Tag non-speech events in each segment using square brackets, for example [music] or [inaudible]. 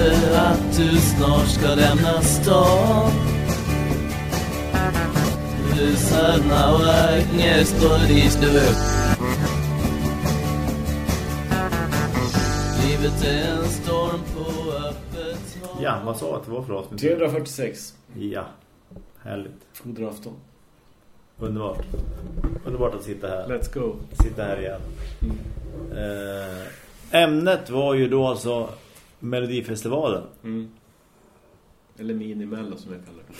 över att du snart ska lämna stan Du och Agnes går nu Livet är en storm på öppet hav Ja, vad sa att det var för avsnitt? 346. Ja, härligt. God afton. Underbart. Underbart att sitta här. Let's go. Sitta här igen. Eh, ämnet var ju då alltså Melodifestivalen. Mm. Eller minimello som jag kallar det.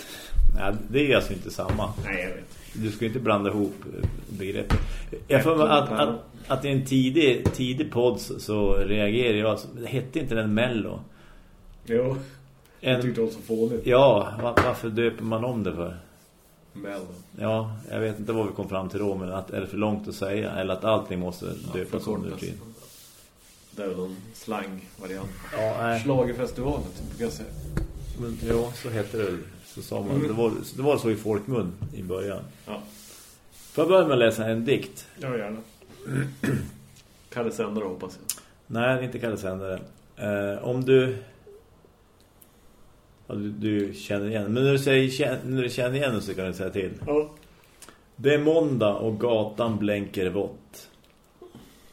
Nej, det är alltså inte samma. Nej, jag vet. Du ska inte blanda ihop eh, begreppen. Jag får att, att, att i en tidig, tidig podd så, reagerar jag. Alltså, det hette inte den Mello. Jo, jag En, tyckte det var så fånigt. ja, var, varför döper man om det för? Mello. Ja, jag vet inte vad vi kom fram till då, men att är det för långt att säga? Eller att allting måste döpas om nu tiden. Det är väl någon slang-variant. Ja. Schlagerfestivalen, typ, brukar jag säga. Men, ja, så hette det. Så sa man. Det, var, det var så i folkmun i början. Ja, Får jag börja med att läsa en dikt? ja gärna. [clears throat] Kalle Sändare hoppas jag. Nej, inte Kalle Sändare. Eh, om du... Ja, du... Du känner igen. Men när du, säger, när du känner igen så kan du säga till. Ja. Det är måndag och gatan blänker vått.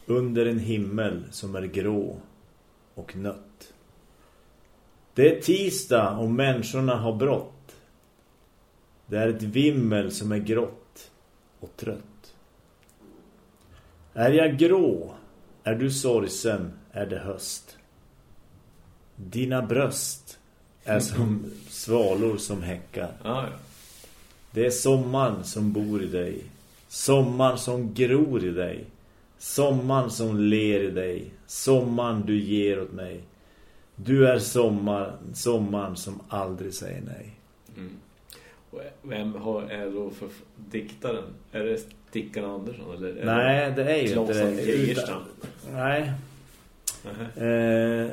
Under en himmel som är grå och nött. Det är tisdag och människorna har brått. Det är ett vimmel som är grått och trött. Är jag grå? Är du sorgsen? Är det höst? Dina bröst är som svalor som häckar. Ja. Det är sommaren som bor i dig. Sommaren som gror i dig. Sommaren som ler i dig. Sommaren du ger åt mig. Du är sommar, sommaren som aldrig säger nej. Och vem har, är då för diktaren? Är det Stickan Andersson? Eller Nej, det är ju inte det. Geijerstam? Nej. Nähä. Eh,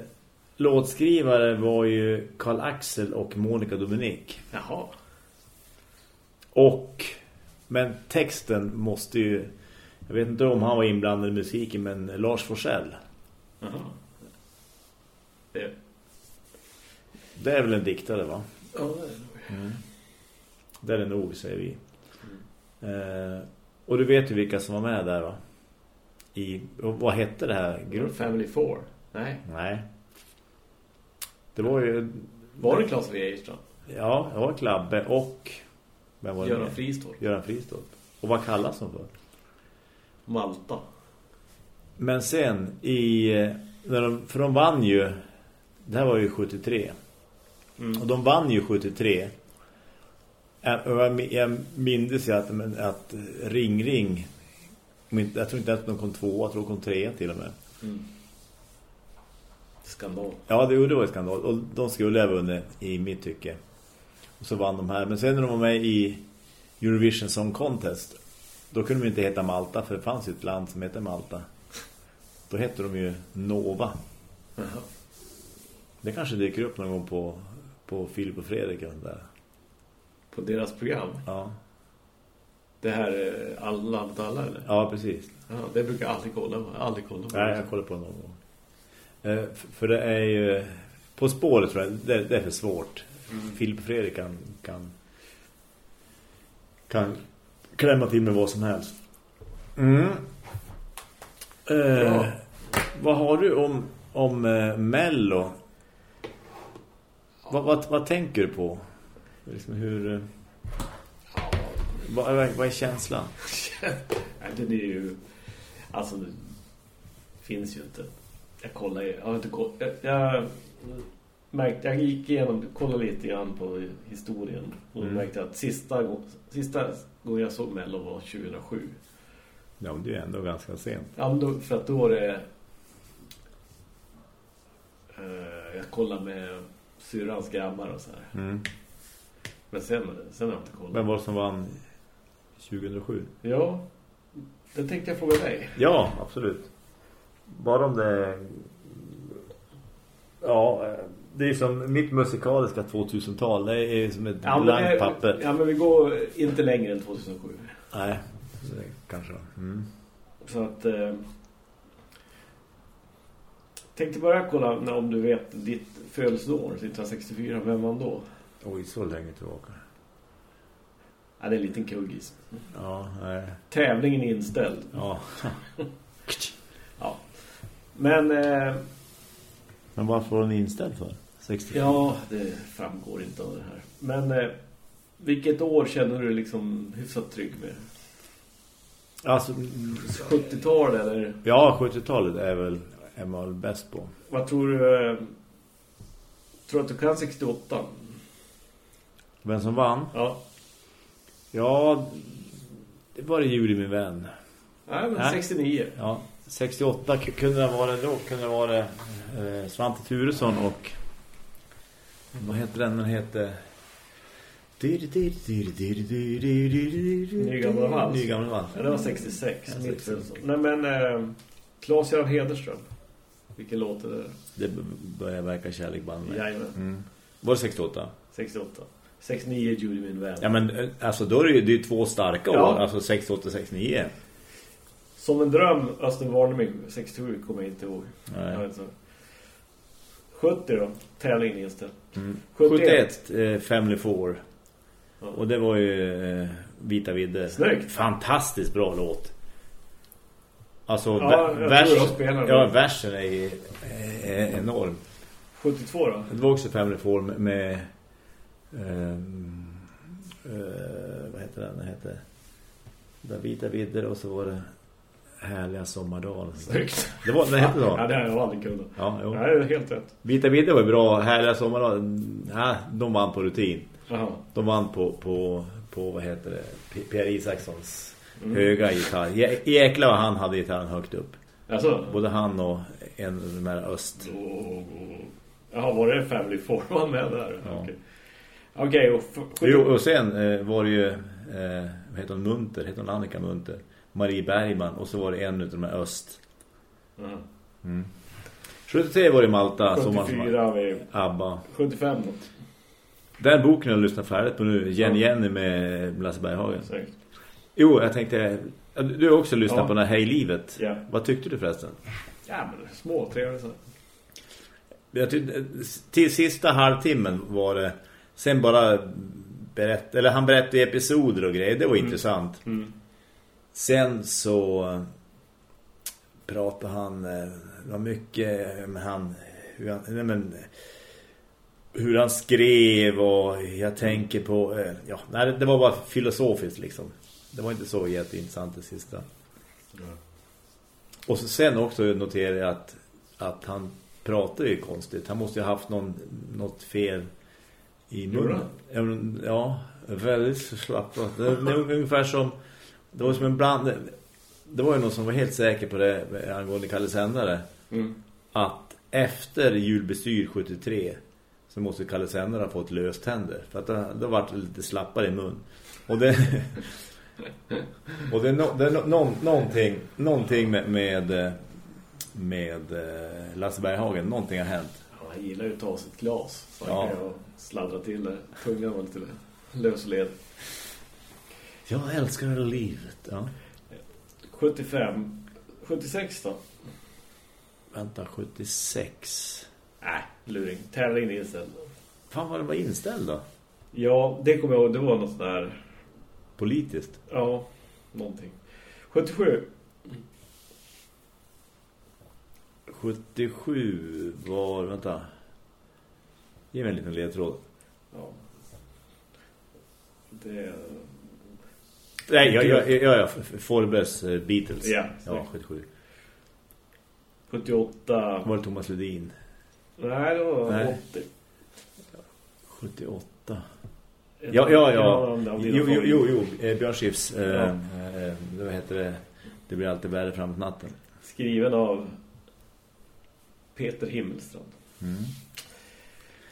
låtskrivare var ju Karl Axel och Monica Dominik. Jaha. Och men texten måste ju jag vet inte om han var inblandad i musiken men Lars Forssell. Jaha. Det, Det är väl en diktare va? ja, det är det nog. Det är det nog säger vi. Eh, och du vet ju vilka som var med där va? I, vad hette det här? Your Family Four? Nej. Nej. Det var ju Var det Claes W. Geijerstam? ja, det var Klabbe och vem var det Göran? Fristorp? Göran Fristorp. Och vad kallas de för? Malta? Men sen i när de, för de vann ju det här var ju 73. Mm. Och de vann ju 73. Ä- och Jag minns ju att, att Ring Ring jag tror inte att de kom två, jag tror de kom tre till och med. Mm. Skandal. Ja, det, det var skandal. Och de skulle ha vunnit i mitt tycke. Och så vann de här. Men sen när de var med i Eurovision Song Contest då kunde de inte heta Malta för det fanns ju ett land som heter Malta. Då hette de ju Nova. Det kanske dyker upp någon gång på, på Filip och Fredrik sånt där. På deras program? Ja. Det här är alla mot alla eller? ja, precis. Ja, det brukar jag aldrig kolla på. Aldrig kolla på. Nej, jag kollar på det någon gång. Eh, för det är ju... På spåret tror jag, det, det är för svårt. Filip och Fredrik kan, kan, kan klämma till med vad som helst. Mm. Eh, vad har du om, om eh, Mello? Vad, vad, vad tänker du på? Liksom hur... eh, Vad, vad, vad är känslan? [laughs] Det är ju... Alltså, det finns ju inte. Jag kollar ju... Jag har inte koll, jag, jag märkte... Jag gick igenom... Kollade lite grann på historien. Och Mm. märkte att sista, sista gången jag såg Mello var 2007. Ja, men det är ändå ganska sent. Ja, men då, för att då var det... Eh, jag kollade med syrrans grabbar och så här. Mm. Men sen, sen har jag inte kollat. Vem var det som vann 2007? Ja, det tänkte jag fråga dig. Ja, absolut. Bara om det... Ja, eh, det är som mitt musikaliska 2000-tal. Det är som ett Ja, blankt eh, papper. Ja, men vi går inte längre än 2007. Nej, det kanske. Mm. Så att... Eh, Tänkte bara kolla när, om du vet ditt födelseår, 1964, vem var då? Oj, så länge tillbaka. Ja, det är en liten kuggis. Ja, nej. Tävlingen är inställd. Ja. [laughs] Ja. Men, eh, Men varför var den inställd för? 64? ja, det framgår inte av det här. Men, eh, vilket år känner du liksom hyfsat trygg med? Alltså, 70-tal eller? ja, 70-talet är väl är man väl bäst på. Vad tror du? Eh, tror att du kan 68? Vem som vann? Ja. Ja, det var det Juli min vän. Nej, men Nej. 69. Ja, 68 k- kunde det vara då. Kunde det vara eh, Svante Turesson och vad heter den? Den heter Ny gamla vals. Ny gamla vals. Ja, det var 66. Ja, mitt 66. födelseår. Nej, men eh, Claes-Göran Hederström. Vilken låt är det? Det börjar verka kärlekband med. Jajamän. Mm. Var det 68? 68. 69 Judy min vän. Ja men eh, alltså då är det ju det är två starka Ja. år. Alltså 68 69. Som en dröm, Östen Warneming 67 kommer jag inte ihåg. Nej. Jag. 70 då, tävlingen inställd. Mm. 71. 71 eh, Family Four. Ja. Och det var ju eh, Vita Vidde. Snyggt. Fantastiskt bra låt. Alltså Ja, vers, ja, versen är, ju- är enorm. 72 då? Det var också Family Four med, med ehm, eh, vad heter den? Den heter Den Vita Vidder och så var det Härliga sommardagen. Snyggt. Det var den hette Ja, så. det har jag aldrig kunnat. Ja, jo. Nej, det är helt rätt. Vita Vidder var ju bra. Härliga sommardagen. Nej, de vann på rutin. Jaha. De vann på, på, på vad heter det? P- Per Isakssons Mm. höga gitarr. Jä- Jäklar vad han hade gitarren högt upp. Alltså? Både han och en av de här öst. Oh, Jaha, var det Family Four var med där? Ja. Okej. Okej, och... f- Jo, och sen eh, var det ju eh, vad heter hon Munter, heter hon Annika Munter. Marie Bergman och så var det en av de här öst. Mm. 73 var det Malta som 74 har vi... Abba. 75 då. Den boken jag lyssnat färdigt på nu, Jenny Jenny med Lasse Berghagen. Snyggt. Jo, jag tänkte du har också lyssnat Ja. på den här Hej livet. Ja. Vad tyckte du förresten? Ja, men små trevligt så. Jag tyckte, till sista halvtimmen var det sen bara berätt, eller han berättade episoder och grejer, det var intressant. Mm. Sen så pratade han eh, det var mycket med han hur han, nej men, hur han skrev och jag tänker på eh, ja, nej, det var bara filosofiskt liksom. Det var inte så jätteintressant det sista. Och så sen också noterade jag att, att han pratar ju konstigt. Han måste ju ha haft någon, något fel i munnen. Ja, väldigt förslappat. Det, var ungefär som det var som en bland det var ju någon som var helt säker på det angående Kalle Sändare Mm. att efter julbestyr 73 så måste Kalle Sändare ha fått löständer för att var det lite slappare i mun. Och det [laughs] och det är, no, det är no, någon, någonting någonting med med, med eh, Lasse Berghagen, någonting har hänt. Ja, han gillar ju att ta sitt glas. Så han Ja. kan sladdra till det. Tungan var lite lösled. Jag älskar livet. Ja. 75. 76 då? Vänta, 76. Nej, luring. Tävlingen är inställd. Fan vad det var inställd då? Ja, det kommer jag ihåg. Det var något där... Politiskt. Ja, någonting. 77. 77 var, vänta. Ge mig en liten ledtråd. Ja. Det... Nej, jag, jag, jag, jag, Forbes eh, Beatles. Ja, ja 77. 78. Var det Thomas Ledin? Nej, det var Nej. 80. 78. Ja, ja, ja. Jo, jo, jo, jo. Eh, Björn Skifs. Eh, Ja. eh, vad heter det? Det blir alltid värre framåt natten. Skriven av Peter Himmelstrand. Mm.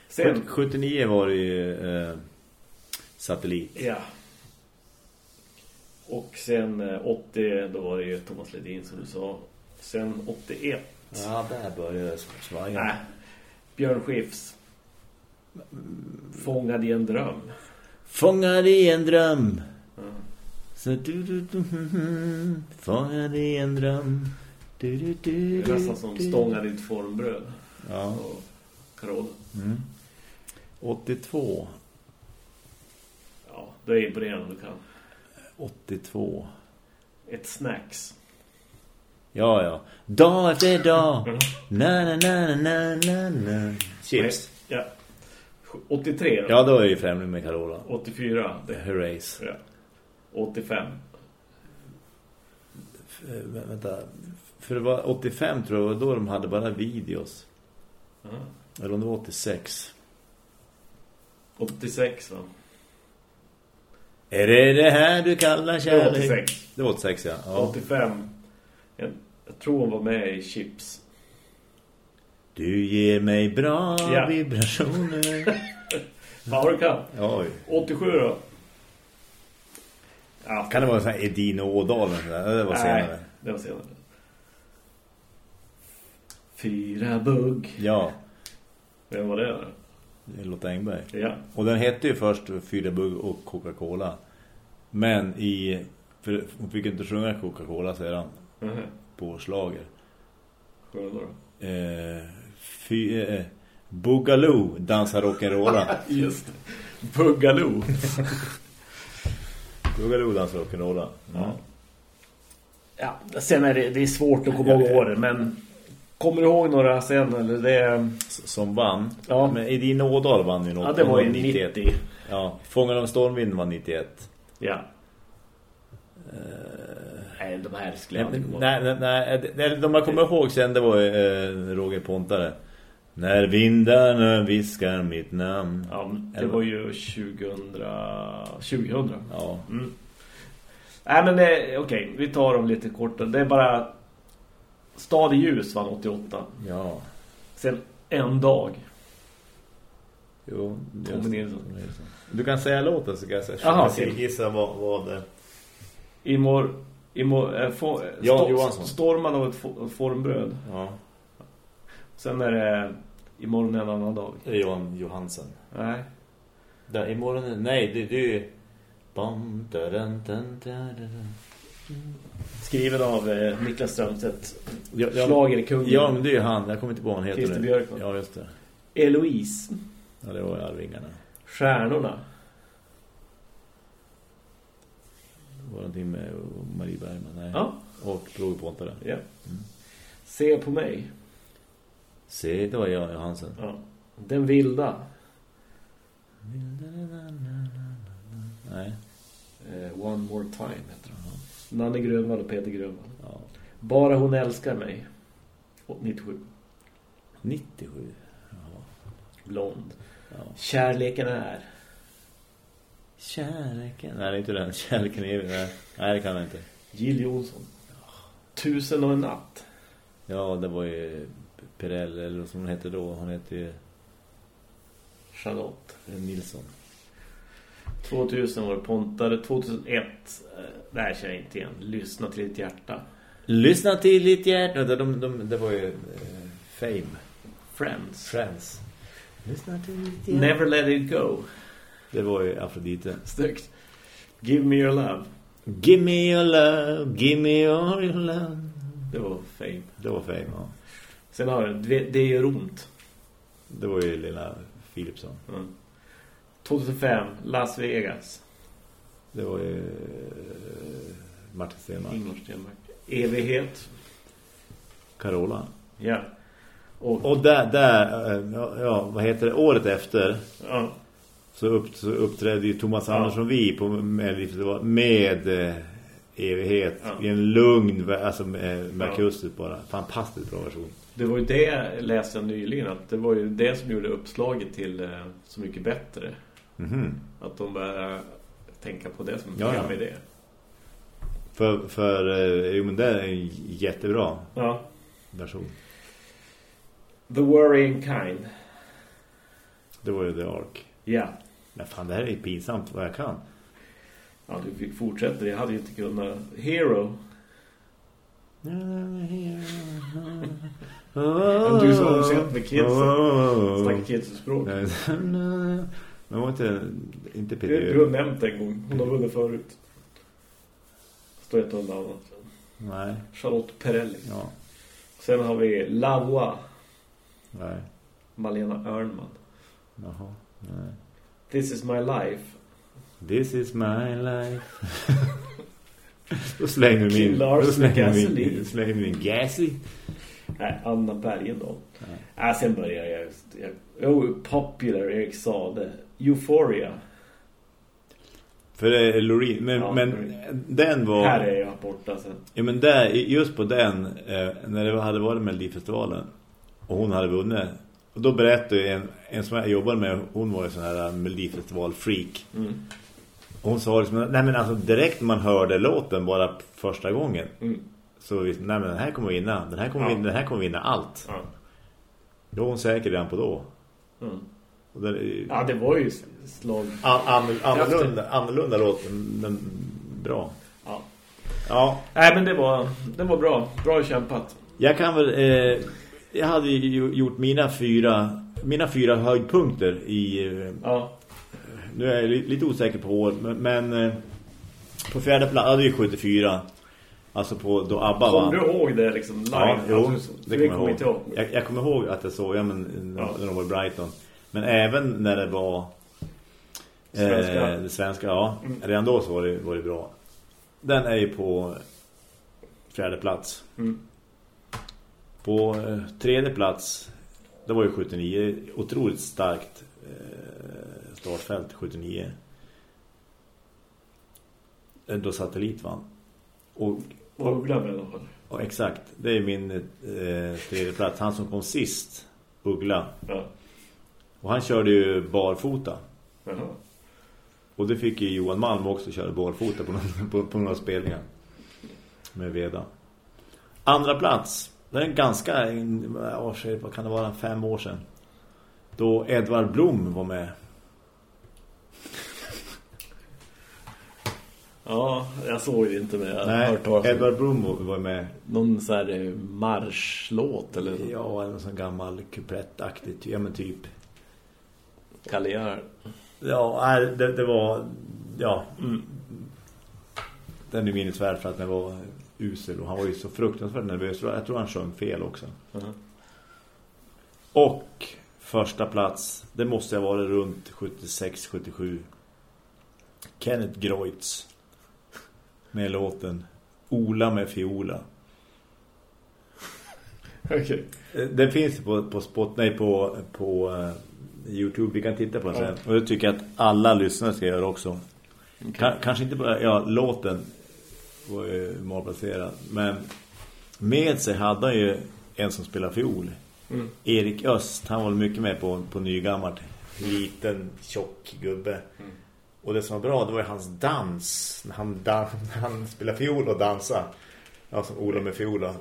Sen, 79 var det ju eh, Satellit. ja. Och sen eh, 80, då var det ju Thomas Ledin som du sa. Sen 81. Ja, där började det svaja. Nej. Björn Skifs. Fångad i en dröm. Fångad i en dröm. Så du, du, du, Fångad i en dröm. Du, du, Det du, är nästan som du. stångar i ett formbröd. Ja. Och Carola. Mm. 82. Ja, det är imponerande du kan. 82. Ett snacks. Ja, ja. Dag efter dag. Mm. Na, na, na, na, na, na. Chips. Ja. 83 då. Ja, då är ju Främling med Carola. 84. Det. Hurrays. Ja. 85. Eh, vä- Vänta. För det var 85 tror jag, då de hade bara videos. Ja. Eller om det var 86. 86 va? Är det det här du kallar Det var kärlek? 86. Det var 86, ja. ja. 85. Jag, jag tror hon var med i Chips. Du ger mig bra Ja. vibrationer. [laughs] Vad har du kan? Oj. 87 då? Ja, Kan det vara så här Edin och Ådalen? Det var senare. Nej, det var senare. Fyra bugg. Ja, Vem var det? Lotta Engberg. Ja. Och den hette ju först Fyra Bugg och Coca-Cola. Men i... För hon fick inte sjunga Coca-Cola sedan Mhm. på slager. Det då? Eh, fy, eh, Boogaloo dansar rock'n'rolla. [laughs] Just det. Buggaloo. Boogaloo [laughs] dansar rock'n'rolla. Ja. Ja, sen är det, det är svårt att komma ihåg åren, men kommer du ihåg några sen? Eller det, Som vann. Ja. Men Edin Ådal vann ju något. ja, det var ju 91. 90. Ja, Fångarna av stormvind var 91. Ja. Nej, de här skulle jag Nej, nej, nej, nej, de jag kommer ihåg sen det var ju, eh, Roger Pontare. När vindarna viskar mitt namn. Ja, det var ju 2000... 2000. Ja. Mm. Nej, men det, okej, vi tar dem lite korta. Det är bara... Stad i ljus vann 88. Ja. Sen en dag. Jo, Tommy Nilsson. Nilsson. Du kan säga låten så kan jag säga. Jaha, jag gissa vad, vad det Imor... Imor äh, Jan sto- Johansson. Storman av ett fo- formbröd. Ja, Sen är det imorgon en annan dag. det Johan Johansen. Nej. Där, imorgon, nej, det, det är ju... Bam, da, dun, da, da, da. Skriven av eh, Niklas Strömstedt. Schlagerkungen. ja, men det är han. Jag kommer inte på vad han heter. Christer. Björkman. Ja, just det. Eloise. Ja, det var Arvingarna. Stjärnorna. Det var någonting med Marie Bergman. Nej. Ja. Och Pontare. ja. Se på mig. Se, det var Jan Johansen. Ja. Den vilda. Nej. Eh, One more time heter. Nanne Grönvall och Peter Grönvall. Ja. Bara hon älskar mig. Och 97. 97. Blond. Ja. Kärleken är. Kärleken. Nej, det är inte den. Kärleken är Nej, Nej det kan jag inte. Jill Johnson. Tusen och en natt. Ja, det var ju Perell, eller som hon hette då. Hon hette ju Charlotte. Nilsson. 2000 var det Pontare. 2001. Eh, det här känner jag inte igen. Lyssna till ditt hjärta. Lyssna till ditt hjärta. De, de, de, det var ju eh, Fame. Friends. Friends. Lyssna till ditt hjärta. Never let it go. Det var ju Afrodite. Snyggt. Give me your love. Give me your love, give me all your love. Det var fame. Det var Fame, ja. Sen har du Det, det gör ont. Det var ju Lena Philipsson. Mm. 2005. Las Vegas. Det var ju eh, Martin Stenmark. Ingmar Stenmark. Evighet. Carola. Ja. Och, Och där, där eh, ja, ja, vad heter det? Året efter ja. så, upp, så uppträdde ju Thomas Ja. Andersson Vi på Melodifestivalen med eh, evighet Ja. i en lugn, alltså med, med Ja. akustiskt bara. Fantastiskt bra version. Det var ju det jag läste nyligen. Att det var ju det som gjorde uppslaget till eh, Så mycket bättre. Mhm. Att de började tänka på det som en Ja, ja. programidé. För, för eh, jo, men det är en jättebra Ja. version. The Worrying Kind. Det var ju The Ark. Ja. Men fan, det här är ju pinsamt vad jag kan. Ja, du fick fortsätta. Jag hade ju inte kunnat... Hero. [laughs] Du som har sett med kidsen. Snackar kidsspråk. [laughs] Men var inte, inte Du, du Peter har nämnt en gång. Hon har vunnit förut. Står ett och annat. Nej, Charlotte Perrelli. ja. Sen har vi Laua. Nej. Malena Örnman. Jaha. Nej. This is my life. This is my life. [laughs] då slänger du min... Då slänger du min, slänger du min Gasly. Nej, Anna Bergendahl. Nej, sen börjar jag... oh, popular, Erik Sade. Euphoria. För det är Loreen. Men, Ja, men den var... Här är jag borta sen. Ja men där, just på den eh, När det hade varit Melodifestivalen Och hon hade vunnit Och då berättade en, en som jag jobbade med Hon var ju sån här Melodifestival-freak Mm. Hon sa liksom Nej men alltså direkt man hörde låten Bara första gången Mm. Så visste nej men den här kommer vinna Den här kommer, Ja. vinna, den här kommer vinna allt Ja. Då var hon säker redan på då Mm. och det, är- ja, det var ju slag... an, an, annorlunda, annorlunda låt Men bra Ja. Ja Nej, men det var, det var bra. Bra kämpat. Jag kan väl eh, jag hade ju gjort mina fyra mina fyra höjdpunkter i eh, Ja. nu är jag li- lite osäker på år men, men eh, på fjärde plats hade jag 74 alltså på då ABBA Kommer vann. du ihåg det liksom live? Ja, jo, Alltså, det kommer jag ihåg. ihåg. Jag, jag kommer ihåg att jag såg ja, men, Ja. när de var i Brighton. Men även när det var Svenska. Eh, svenska, ja. Mm. Redan då så var det, var det bra. Den är ju på fjärde plats. Mm. På eh, tredje plats det var ju 79. Otroligt starkt eh, startfält 79. Eh, Då satellit vann. Och, Och Uggla alla fall. och exakt, det är min eh, tredje plats. Han som kom sist, Uggla. Ja. Och han körde ju barfota. Jaha. Och det fick ju Johan Malm också köra barfota på, någon, på, på några spelningar. Med Veda. Andra plats. Det är en ganska, en, vad kan det vara, fem år sedan. Då Edvard Blom var med. Ja, jag såg det inte jag har Nej, Edvard Blom var- med. Någon så här eh, marschlåt eller så. Ja, en sån gammal kuplettaktigt. Ja, men typ. Kalliar. Ja, det, det var... Ja. Mm. Den är minnesvärd för att den var usel. Och han var ju så fruktansvärt nervös. Jag tror han sjöng fel också. Mhm. Och första plats, det måste ha varit runt 76-77. Kenneth Groitz med låten Ola med fiola. Okej. Eh, Den finns på, på, spot, nej, på, på eh, Youtube, vi kan titta på den sen. Och det tycker jag att alla lyssnare ska göra också. Ka- kanske inte på, ja, låten var ju malplacerad. Men med sig hade han ju en som spelar fiol. Mm. Erik Öst, han var mycket med på, på nygammalt. Liten, tjock gubbe. Mm. Och det som var bra, det var ju hans dans. Han, dan [laughs] han spelade fiol och dansa. Som Ola med fiola.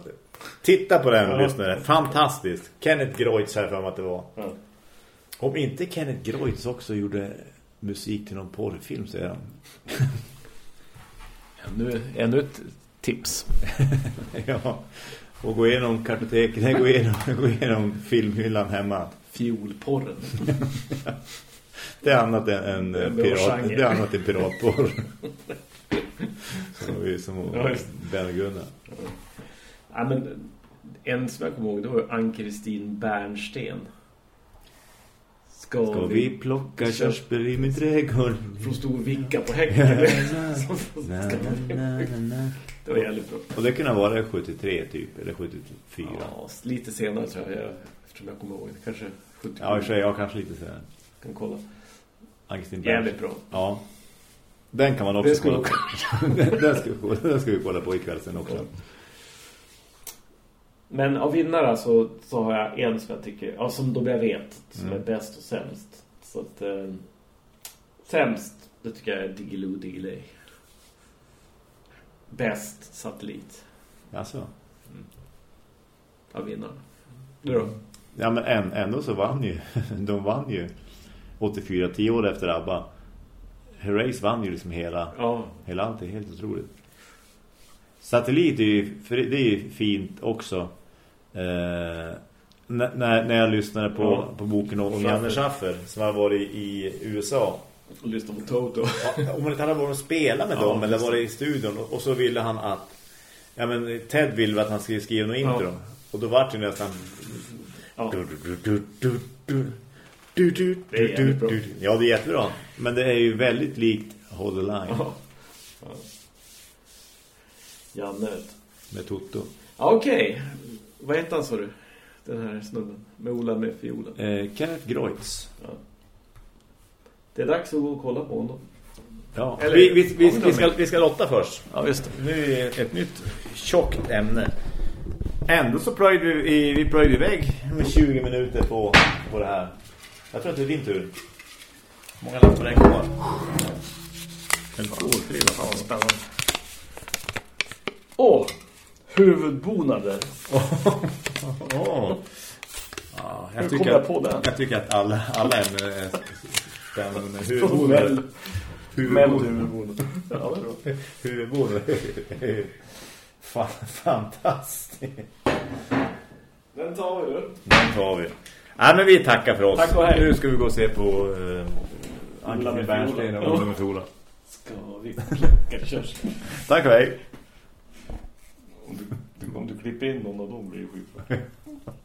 Titta på den, Ja. lyssnare. Fantastiskt. Kenneth Groitz här för att det var. Ja. Om inte Kenneth Groitz också gjorde musik till någon porrfilm, säger han. [laughs] Ännu, ännu ett tips. [laughs] ja. Och gå igenom kartoteket, gå igenom, gå igenom filmhyllan hemma. Fiolporren. Det är annat än, än Det en pirat, det är annat än piratporr. som vi som [laughs] Ja, Ben Gunnar. Ja, men en som jag kommer ihåg, det var Ann-Kristin Bernsten. Ska, Ska vi plocka körsbär i min trädgård? Från stor vicka på häcken. [laughs] Det var jävligt bra. Och det kunde vara 73 typ, eller 74. Ja, lite senare tror jag, eftersom jag kommer ihåg. Kanske 77. Ja, jag kanske lite här. Kan kolla. Ann-Kristin Jävligt bra. Ja. Den kan man också kolla på. [laughs] den, den, ska vi, kolla- den ska vi kolla på ikväll sen också. Men av vinnare så, så har jag en som jag tycker, ja, som då jag vet, som Mm. är bäst och sämst. Så att eh, sämst, det tycker jag är Diggiloo Diggiley. Bäst satellit Alltså. av vinnarna. Du då? Ja, men än, ändå så vann ju. [laughs] De vann ju 84, 10 år efter ABBA. Herreys vann ju liksom hela, Ja, hela allt. Det är helt otroligt. Satellit är ju, för det är ju fint också. Eh, när, när jag lyssnade på, Ja. på boken om. Janne Schaffer som har varit i USA. och lyssna på Toto. Ja, om man inte hade varit och spela med Ja, dem eller varit i studion och, så ville han att ja men Ted ville att han skulle skriva något intro. Och då var det nästan... Ja. Du, du, du, du, du, du, du, du. Ja, det är jättebra. Men det är ju väldigt likt Hold the Line Ja. Ja. Janne. med Toto. Ja, Okej. Vad heter han, sa du? Den här snubben. Med Ola med fiolen. Eh, Kenneth Groitz. Ja. Det är dags att gå och kolla på honom. Ja. Eller- vi, vi, vi, vi ska, vi ska lotta först. Ja, just det. Nu är det ett nytt tjockt ämne. Ändå så plöjde vi, vi plöjde iväg med 20 minuter på, på det här. Jag tror att det är din tur. Många lappar är kvar. En tre Ja, spännande. Åh! Huvudbonader. [laughs] Åh. Ja, jag Hur tycker kom jag att- på den? Jag tycker att alla, alla ämnen är spännande. Huvudbonader... huvudbonader. Ja, det är bra. Huvudbonader... Fan, fantastiskt. Den tar vi, du. Den tar vi. Ja, men vi tackar för oss. Tack och hej. Nu ska vi gå och se på Anke med Bernstein och Ola med fiola. Ska vi plocka? Tack och hej. Om du, om du klipper in någon av dem blir det skitbra. [laughs]